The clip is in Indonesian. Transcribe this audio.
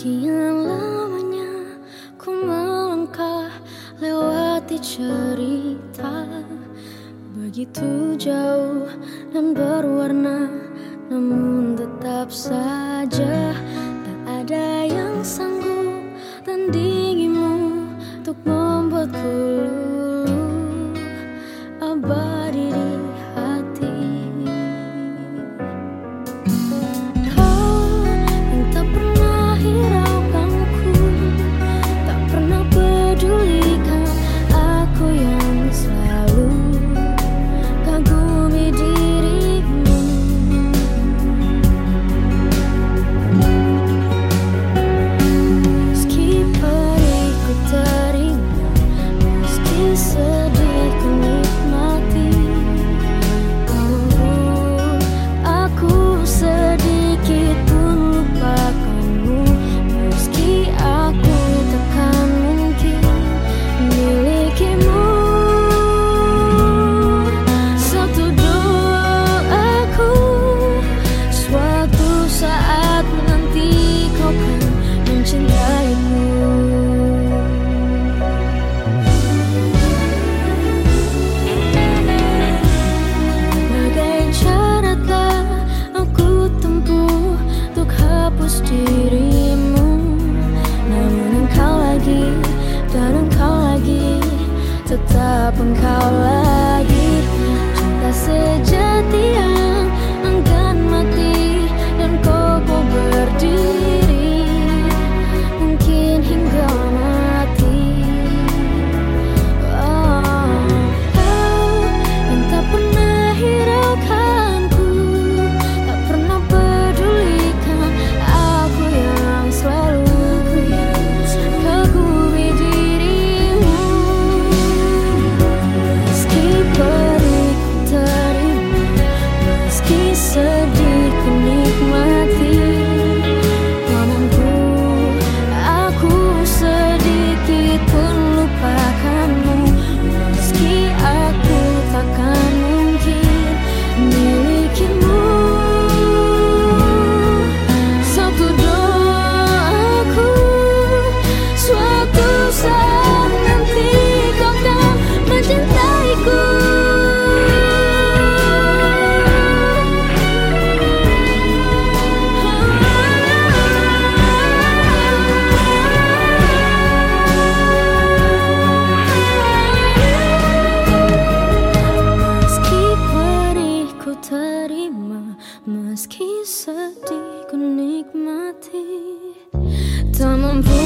Sekian lamanya ku melangkah lewati cerita. Begitu jauh dan berwarna Namun tetap saja tak ada yang sedih ku nikmati. Tak mampu